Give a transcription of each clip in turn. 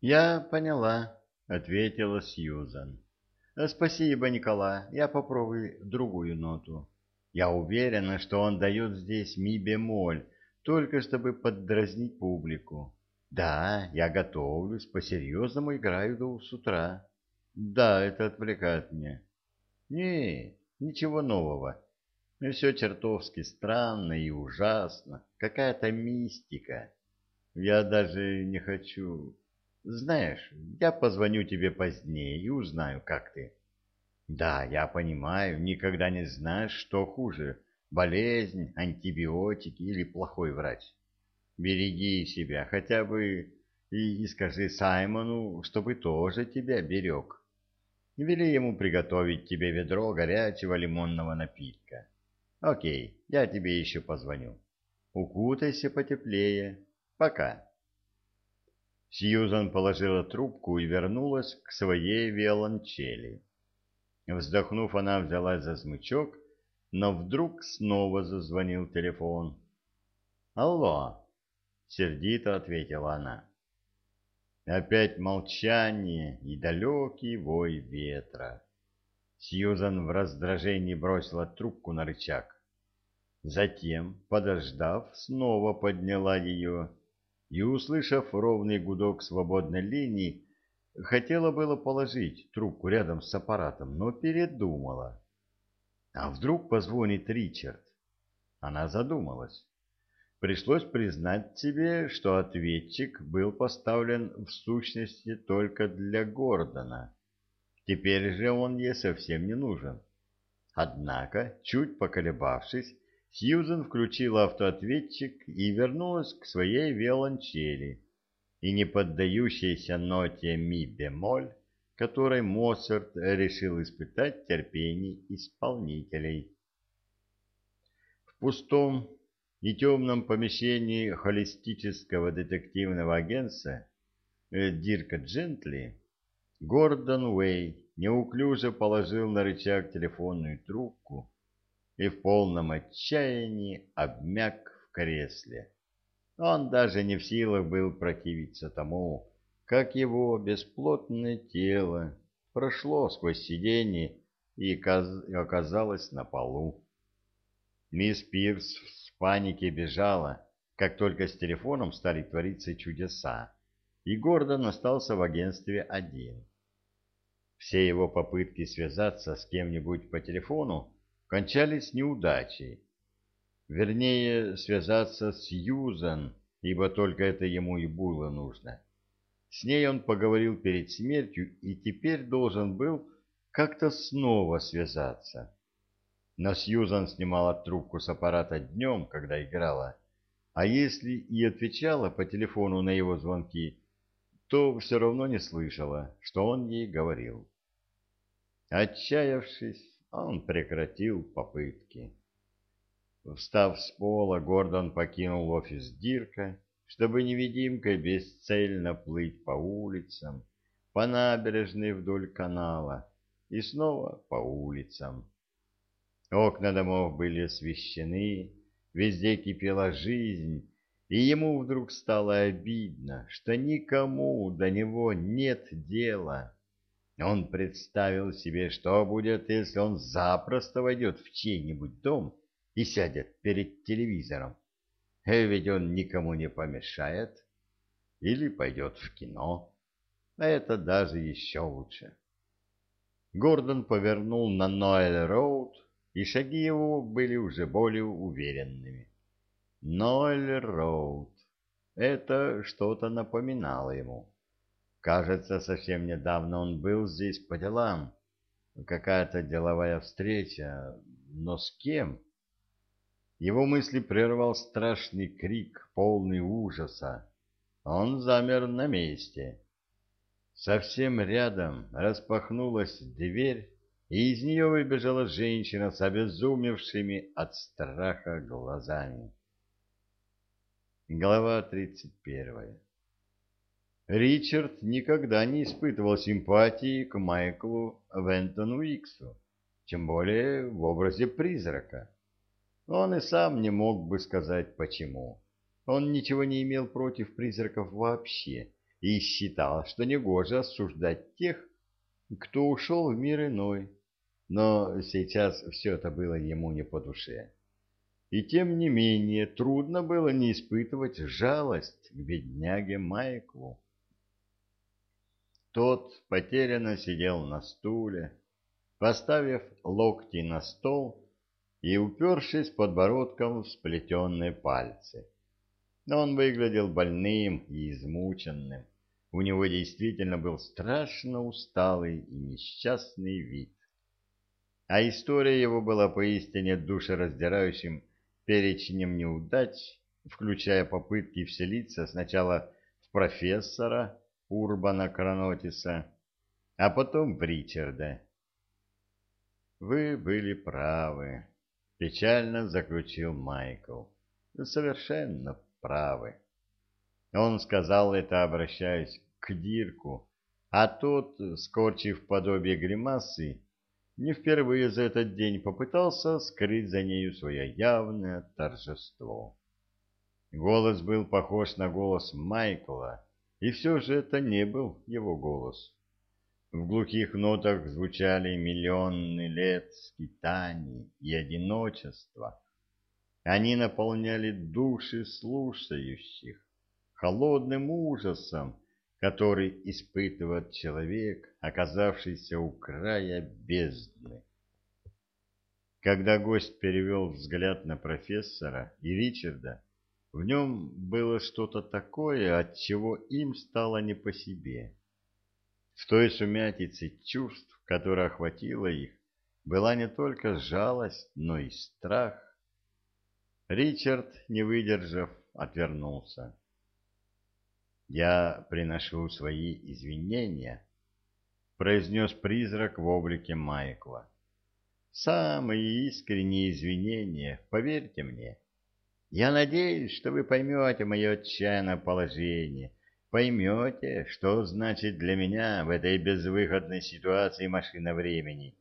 Я поняла, ответила Сьюзан. Спасибо, Никола. Я попробую другую ноту. Я уверена, что он дает здесь ми бемоль, только чтобы поддразнить публику. Да, я готовлюсь, по-серьезному играю до с утра. Да, это отвлекает меня. Не, ничего нового. Все чертовски странно и ужасно. Какая-то мистика. Я даже не хочу... Знаешь, я позвоню тебе позднее и узнаю, как ты. Да, я понимаю, никогда не знаешь, что хуже. Болезнь, антибиотики или плохой врач. Береги себя хотя бы и, и скажи Саймону, чтобы тоже тебя берег. Вели ему приготовить тебе ведро горячего лимонного напитка. Окей, я тебе еще позвоню. Укутайся потеплее. Пока. Сьюзан положила трубку и вернулась к своей виолончели. Вздохнув, она взялась за смычок, но вдруг снова зазвонил телефон. «Алло!» — сердито ответила она. Опять молчание и далекий вой ветра. Сьюзан в раздражении бросила трубку на рычаг. Затем, подождав, снова подняла ее и, услышав ровный гудок свободной линии, хотела было положить трубку рядом с аппаратом, но передумала. А вдруг позвонит Ричард? Она задумалась. Пришлось признать себе, что ответчик был поставлен в сущности только для Гордона. Теперь же он ей совсем не нужен. Однако, чуть поколебавшись, Сьюзен включила автоответчик и вернулась к своей виолончели и не поддающейся ноте ми бемоль, которой Моцарт решил испытать терпение исполнителей. В пустом и темном помещении холистического детективного агентства э, Дирка Джентли Гордон Уэй неуклюже положил на рычаг телефонную трубку и в полном отчаянии обмяк в кресле. Он даже не в силах был противиться тому, как его бесплотное тело прошло сквозь сиденье и оказалось на полу. Мисс Пирс в панике бежала, как только с телефоном стали твориться чудеса, и Гордон остался в агентстве один. Все его попытки связаться с кем-нибудь по телефону кончались неудачей. Вернее, связаться с Юзан, ибо только это ему и было нужно. С ней он поговорил перед смертью и теперь должен был как-то снова связаться. Но Сьюзан снимала трубку с аппарата днем, когда играла, а если и отвечала по телефону на его звонки, то все равно не слышала, что он ей говорил. Отчаявшись, он прекратил попытки. Встав с пола, Гордон покинул офис Дирка, чтобы невидимкой бесцельно плыть по улицам, по набережной вдоль канала и снова по улицам. Окна домов были освещены, везде кипела жизнь, и ему вдруг стало обидно, что никому до него нет дела. Он представил себе, что будет, если он запросто войдет в чей-нибудь дом и сядет перед телевизором. Э, ведь он никому не помешает. Или пойдет в кино. А это даже еще лучше. Гордон повернул на Ноэль-Роуд, и шаги его были уже более уверенными. Ноэль-Роуд. Это что-то напоминало ему. Кажется, совсем недавно он был здесь по делам. Какая-то деловая встреча, но с кем? Его мысли прервал страшный крик, полный ужаса. Он замер на месте. Совсем рядом распахнулась дверь, и из нее выбежала женщина с обезумевшими от страха глазами. Глава тридцать первая Ричард никогда не испытывал симпатии к Майклу Вентону Уиксу, тем более в образе призрака. Он и сам не мог бы сказать почему. Он ничего не имел против призраков вообще, и считал, что негоже осуждать тех, кто ушел в мир иной. Но сейчас все это было ему не по душе. И тем не менее трудно было не испытывать жалость к бедняге Майклу. Тот потерянно сидел на стуле, поставив локти на стол и упершись подбородком в сплетенные пальцы. Но он выглядел больным и измученным. У него действительно был страшно усталый и несчастный вид. А история его была поистине душераздирающим перечнем неудач, включая попытки вселиться сначала в профессора Урбана Кранотиса, а потом в Ричарда. «Вы были правы», — печально заключил Майкл. «Совершенно правы». Он сказал это, обращаясь к Дирку, а тот, скорчив подобие гримасы, не впервые за этот день попытался скрыть за нею свое явное торжество. Голос был похож на голос Майкла, и все же это не был его голос. В глухих нотах звучали миллионы лет скитаний и одиночества. Они наполняли души слушающих холодным ужасом, который испытывает человек, оказавшийся у края бездны. Когда гость перевел взгляд на профессора и Ричарда, в нем было что-то такое, от чего им стало не по себе. В той сумятице чувств, которая охватила их, была не только жалость, но и страх. Ричард, не выдержав, отвернулся. «Я приношу свои извинения», — произнес призрак в облике Майкла. «Самые искренние извинения, поверьте мне. Я надеюсь, что вы поймете мое отчаянное положение, поймете, что значит для меня в этой безвыходной ситуации машина времени.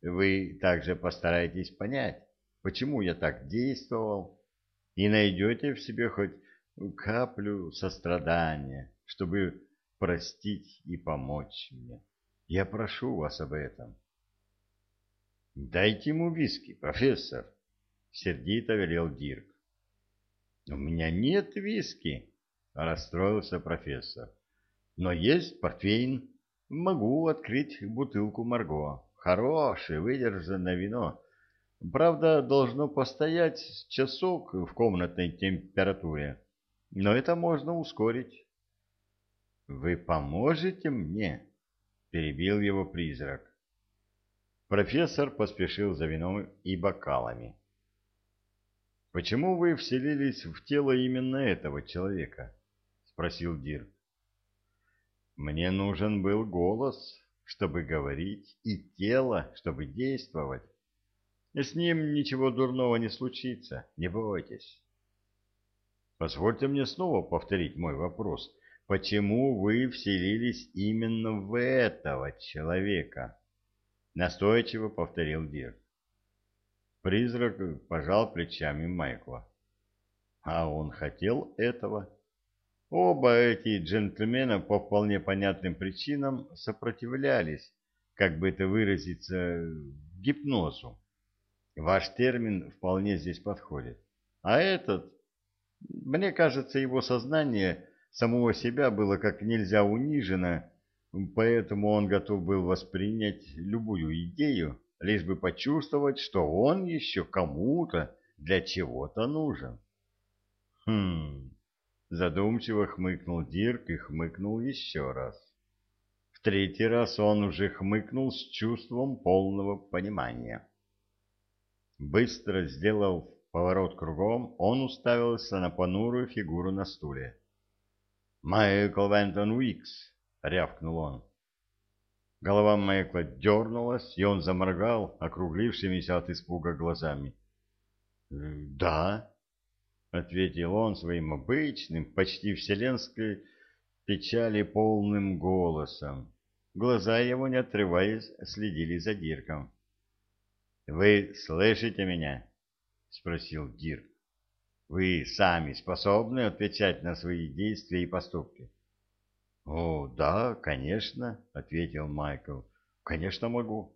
Вы также постараетесь понять, почему я так действовал, и найдете в себе хоть каплю сострадания, чтобы простить и помочь мне. Я прошу вас об этом. Дайте ему виски, профессор, сердито велел Дирк. У меня нет виски, расстроился профессор. Но есть портвейн. Могу открыть бутылку Марго. Хорошее, выдержанное вино. Правда, должно постоять часок в комнатной температуре но это можно ускорить. «Вы поможете мне?» — перебил его призрак. Профессор поспешил за вином и бокалами. «Почему вы вселились в тело именно этого человека?» — спросил Дирк. «Мне нужен был голос, чтобы говорить, и тело, чтобы действовать. С ним ничего дурного не случится, не бойтесь». Позвольте мне снова повторить мой вопрос. Почему вы вселились именно в этого человека? Настойчиво повторил Дирк. Призрак пожал плечами Майкла. А он хотел этого. Оба эти джентльмена по вполне понятным причинам сопротивлялись, как бы это выразиться, гипнозу. Ваш термин вполне здесь подходит. А этот мне кажется, его сознание самого себя было как нельзя унижено, поэтому он готов был воспринять любую идею, лишь бы почувствовать, что он еще кому-то для чего-то нужен. Хм, задумчиво хмыкнул Дирк и хмыкнул еще раз. В третий раз он уже хмыкнул с чувством полного понимания. Быстро сделав поворот кругом, он уставился на понурую фигуру на стуле. «Майкл Вентон Уикс!» — рявкнул он. Голова Майкла дернулась, и он заморгал округлившимися от испуга глазами. «Да», — ответил он своим обычным, почти вселенской печали полным голосом. Глаза его, не отрываясь, следили за Дирком. «Вы слышите меня?» — спросил Дирк. «Вы сами способны отвечать на свои действия и поступки?» «О, да, конечно», — ответил Майкл. «Конечно могу».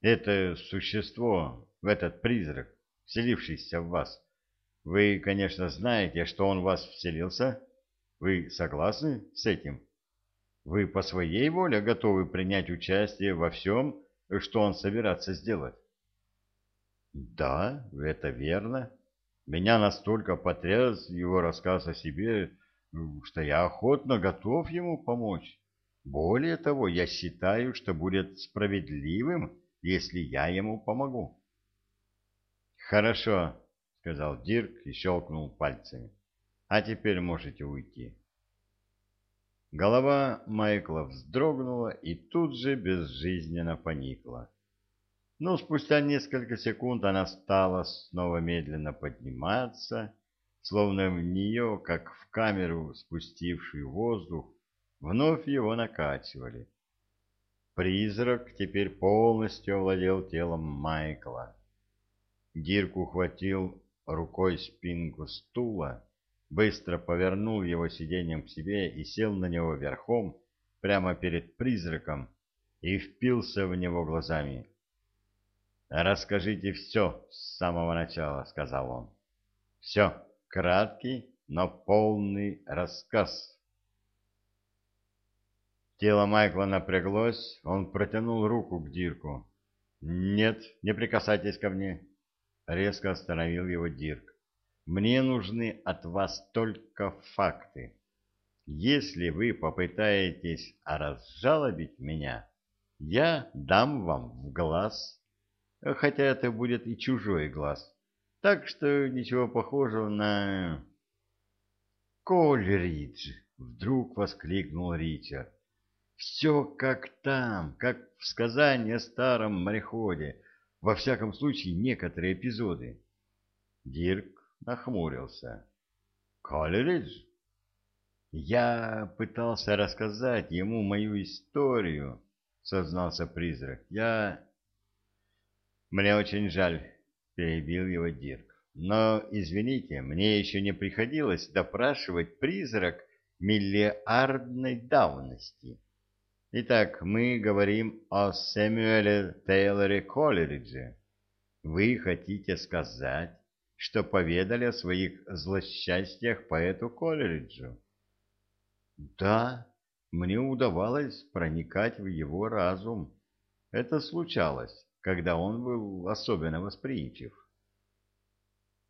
«Это существо, этот призрак, вселившийся в вас, вы, конечно, знаете, что он в вас вселился? Вы согласны с этим? Вы по своей воле готовы принять участие во всем, что он собирается сделать?» «Да, это верно. Меня настолько потряс его рассказ о себе, что я охотно готов ему помочь. Более того, я считаю, что будет справедливым, если я ему помогу. Хорошо, сказал Дирк и щелкнул пальцами. А теперь можете уйти. Голова Майкла вздрогнула и тут же безжизненно поникла. Но спустя несколько секунд она стала снова медленно подниматься словно в нее, как в камеру, спустивший воздух, вновь его накачивали. Призрак теперь полностью овладел телом Майкла. Дирк ухватил рукой спинку стула, быстро повернул его сиденьем к себе и сел на него верхом, прямо перед призраком, и впился в него глазами. «Расскажите все с самого начала», — сказал он. «Все». Краткий, но полный рассказ. Тело Майкла напряглось, он протянул руку к Дирку. «Нет, не прикасайтесь ко мне», — резко остановил его Дирк. «Мне нужны от вас только факты. Если вы попытаетесь разжалобить меня, я дам вам в глаз, хотя это будет и чужой глаз. Так что ничего похожего на... «Колеридж!» — вдруг воскликнул Ричард. «Все как там, как в сказании о старом мореходе. Во всяком случае, некоторые эпизоды». Дирк нахмурился. «Колеридж?» «Я пытался рассказать ему мою историю», — сознался призрак. «Я...» «Мне очень жаль». — перебил его Дирк. «Но, извините, мне еще не приходилось допрашивать призрак миллиардной давности. Итак, мы говорим о Сэмюэле Тейлоре Колеридже. Вы хотите сказать, что поведали о своих злосчастьях поэту Колериджу?» «Да, мне удавалось проникать в его разум. Это случалось» когда он был особенно восприимчив.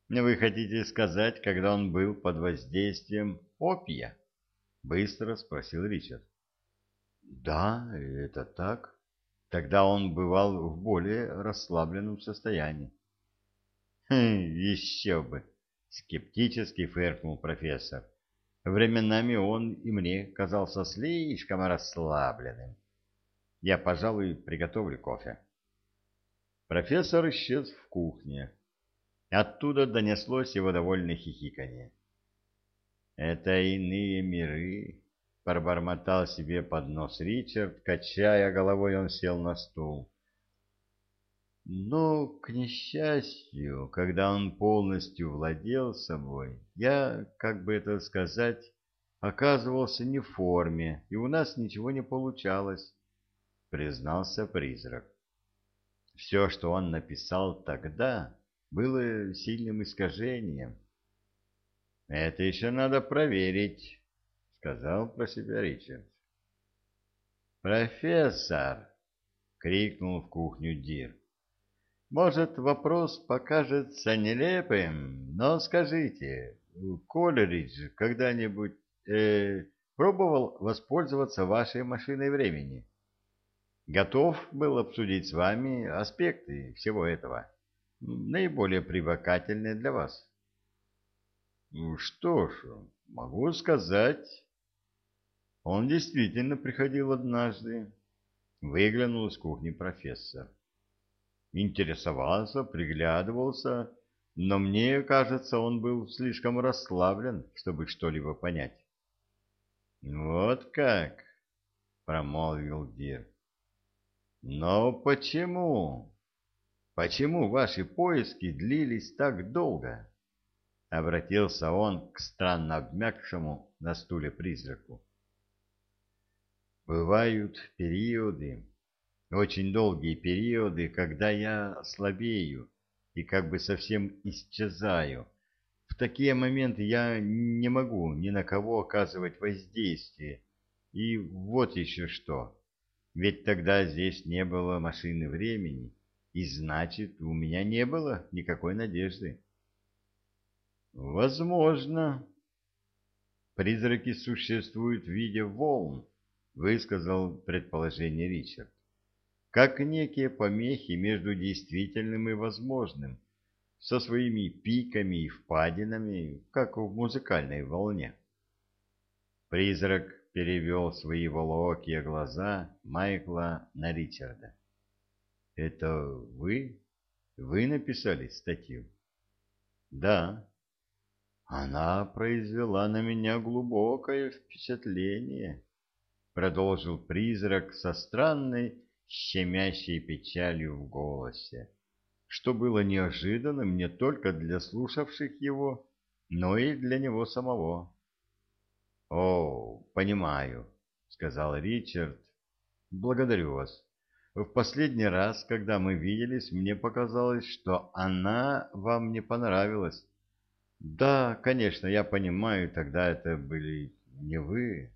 Вы хотите сказать, когда он был под воздействием опия? Быстро спросил Ричард. Да, это так. Тогда он бывал в более расслабленном состоянии. Хм, еще бы, скептически фыркнул профессор. Временами он и мне казался слишком расслабленным. Я, пожалуй, приготовлю кофе. Профессор исчез в кухне. Оттуда донеслось его довольное хихиканье. «Это иные миры», — пробормотал себе под нос Ричард, качая головой, он сел на стул. Но, к несчастью, когда он полностью владел собой, я, как бы это сказать, оказывался не в форме, и у нас ничего не получалось, — признался призрак. Все, что он написал тогда, было сильным искажением. «Это еще надо проверить», — сказал про себя Ричард. «Профессор!» — крикнул в кухню Дир. «Может, вопрос покажется нелепым, но скажите, Колеридж когда-нибудь э, пробовал воспользоваться вашей машиной времени?» Готов был обсудить с вами аспекты всего этого, наиболее привлекательные для вас. Ну что ж, могу сказать. Он действительно приходил однажды. Выглянул из кухни профессор. Интересовался, приглядывался, но мне кажется, он был слишком расслаблен, чтобы что-либо понять. «Вот как!» — промолвил Дирк. Но почему? Почему ваши поиски длились так долго? Обратился он к странно обмякшему на стуле призраку. Бывают периоды, очень долгие периоды, когда я слабею и как бы совсем исчезаю. В такие моменты я не могу ни на кого оказывать воздействие. И вот еще что. Ведь тогда здесь не было машины времени, и значит, у меня не было никакой надежды. Возможно. Призраки существуют в виде волн, высказал предположение Ричард. Как некие помехи между действительным и возможным, со своими пиками и впадинами, как в музыкальной волне. Призрак перевел свои волокие глаза Майкла на Ричарда. — Это вы? Вы написали статью? — Да. Она произвела на меня глубокое впечатление, — продолжил призрак со странной щемящей печалью в голосе, что было неожиданным не только для слушавших его, но и для него самого. «О, понимаю», — сказал Ричард. «Благодарю вас. В последний раз, когда мы виделись, мне показалось, что она вам не понравилась. Да, конечно, я понимаю, тогда это были не вы».